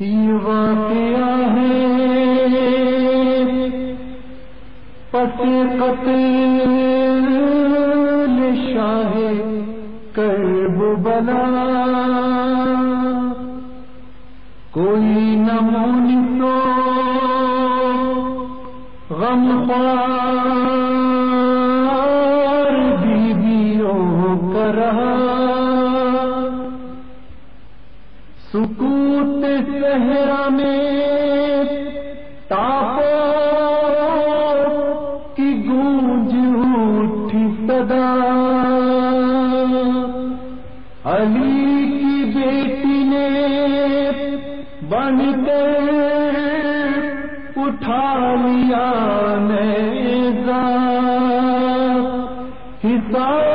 واقعہ ہے پس قتل شاہ کرب بلا۔ کوئی نمون تو غم خوار بیویوں کا رہا۔ گونج اٹھی صدا۔ علی کی بیٹی نے بن کر اٹھا لیا نیزا حساب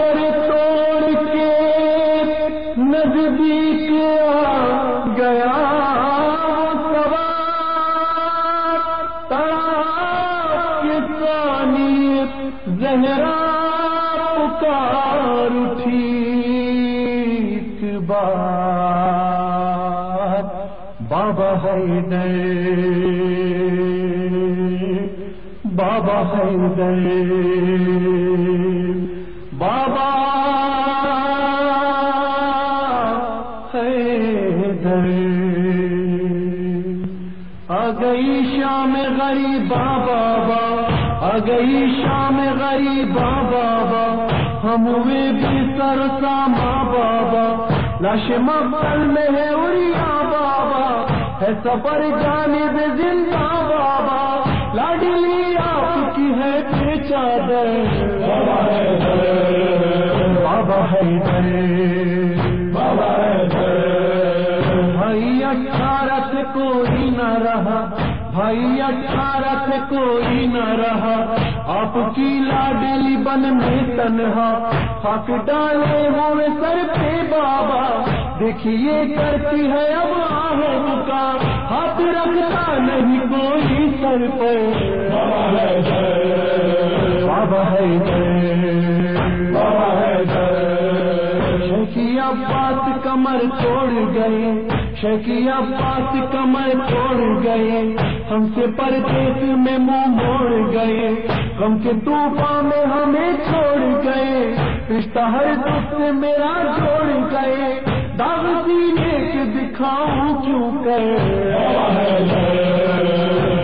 صحرا پکار اٹھی بات بابا حیدر بابا حیدر۔ گئی شام غریب بابا آ گئی شام غریب بابا، ہم ہوئے بھی سر ساما بابا، لاش مقتل میں ہے اریا بابا، ہے سفر جانب زندہ بابا لاڈلی آپ کی ہے بے چادر۔ بابا ہے بابا ہے بابا ہے بھائی اٹھارہ سے کوئی نہ رہا۔ بھائی اٹھارہ سے کوئی نہ رہا۔ آپ کی لاڈلی بن میں تنہا۔ خاک ڈالے ہوئے سر پہ بابا۔ دیکھیے کرتی ہے اب آہوں کا۔ ہاتھ رکھتا نہیں کوئی سر پہ۔ بابا ہے بابا ہے بابا ہے شیخی عباس کمر توڑ گئے شیخی عباس کمر توڑ گئے۔ ہم سے پردیس میں منہ موڑ گئے، غم کے طوفان میں ہمیں چھوڑ گئے۔ رشتہ ہر دوست میرا جوڑ گئے۔ داغ سینے کے دکھاؤں کیوں کہ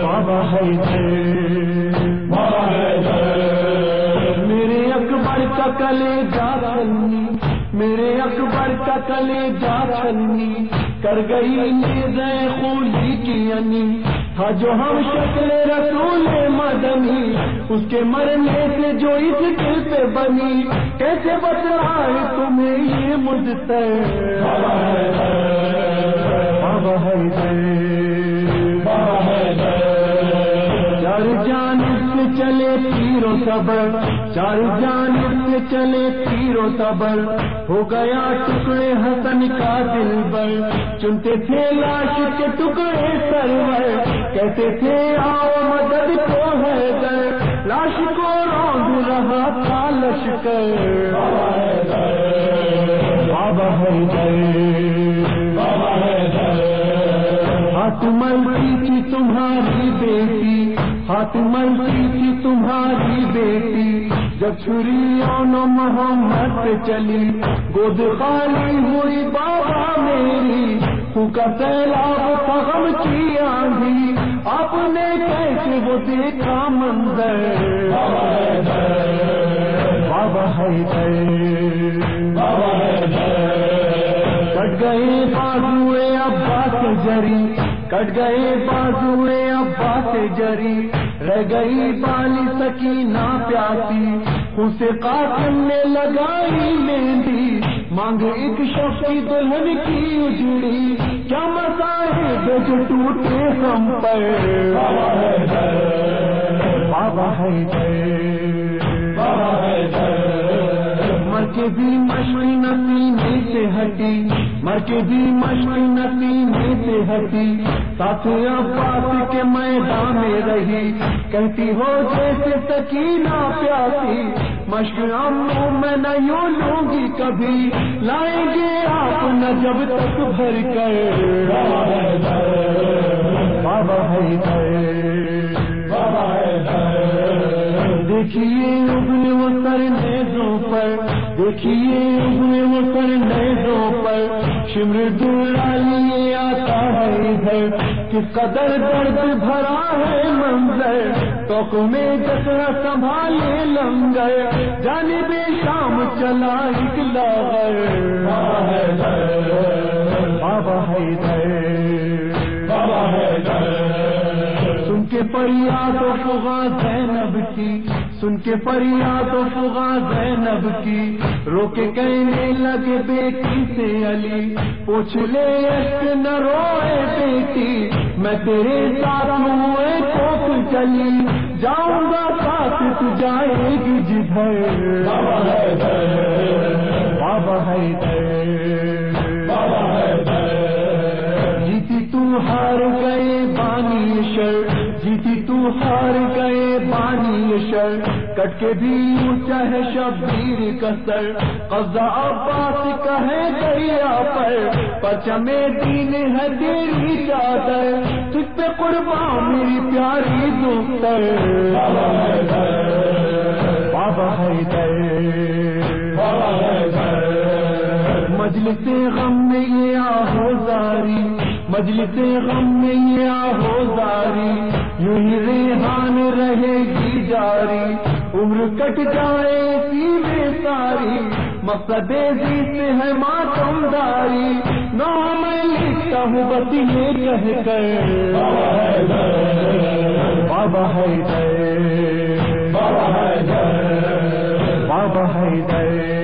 بابا ہے میرے اکبر کا کلے جا میرے اکبر کا کلے جا چلنی کر گئی نیزے خولی کی انی۔ تھا جو ہم شکل رسول مدنی، اس کے مرنے سے جو اس دل پہ بنی۔ کیسے بتلائے تمہیں یہ مجھ سے؟ تیرو صبر چار جانب سے چلے تیرو صبر ہو گیا ٹکڑے حسن کا دل بر چنتے تھے لاش کے ٹکڑے سرور۔ کہتے تھے، آؤ مدد کو ہے در۔ لاش کو روند رہا تھا لشکر۔ بابا ہے بابا ہے ہاتھ ملتی تھی تمہاری بیٹی۔ ہاتھ ملتی تھی تمہاری بیٹی، جب چھری اونو محمد پہ چلی، گود خالی ہوئی بابا میری کا سیلاب غم کی آندھی، آپ نے کیسے وہ دیکھا منظر؟ بابا ہے کٹ گئے بازوے ابا سے جری، کٹ گئے بازوے ابا سے جری، رہ گئی بالی سکینہ پیاسی، اسے قاسم نے لگائی مہندی مانگ ایک شخص کی دلہن کی اجڑی، کیا مسائل جو ٹوٹے ہم پر؟ بابا ہے بابا ہے مر کے بھی مشری نسینے سے ہٹی مر کے بھی مشری نسینے سے ہٹی۔ ساتھ عباس کے میدان میں رہی۔ کہتی ہو جیسے سکینہ پیاسی۔ مشکلوں میں نہ یوں لوں گی کبھی۔ لائیں گے آپ نہ جب تک بھر کر۔ بابا ہے دیکھیے دیکھیے ابنے وہ سر نیزوں پر، شمر ڈولا آتا ہے ادھر۔ کس قدر درد بھرا ہے منظر تو میں جتنا سنبھالے لنگر۔ جانے جانب شام چلا نکلا بابا ہے بابا ہے سن کے فریاد و فغا زینب کی۔ سن کے فریاد و فغا زینب کی۔ رو کے کہنے لگے بیٹی سے علی پوچھ لے نہ روئے بیٹی میں تیرے ساتھ ہوئے کوک چلی۔ جاؤں گا ساتھ تو جائے گی جدھر۔ بابا ہے جیتی تو ہار گئے بانی شر۔ ہار گئے بانی شر، کٹ کے بھی اونچا ہے شبیر کا سر۔ قضا عباس کا ہے دریا پر پچمے دین ہے تیری چادر۔ تجھ پہ قربان میری پیاری دختر۔ بابا ہے بابا مجلس غم میں یہ آہو زاری۔ مجلس غم میں یہ آہو زاری۔ یوں ہی ریحان رہے گی جاری۔ عمر کٹ جائے اسی میں ساری۔ مقصد سے ہے ماتم داری۔ نو میں لکھتا ہوں بس یہ کہہ کر۔ بابا ہے بابا ہے بابا ہے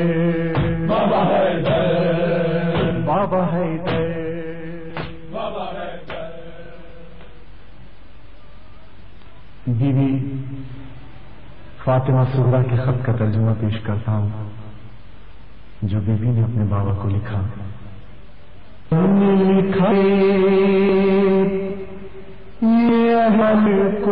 فاطمہ سہرا کے خط کا ترجمہ پیش کرتا ہوں، جو بیوی نے اپنے بابا کو لکھا۔ لکھا یہ کو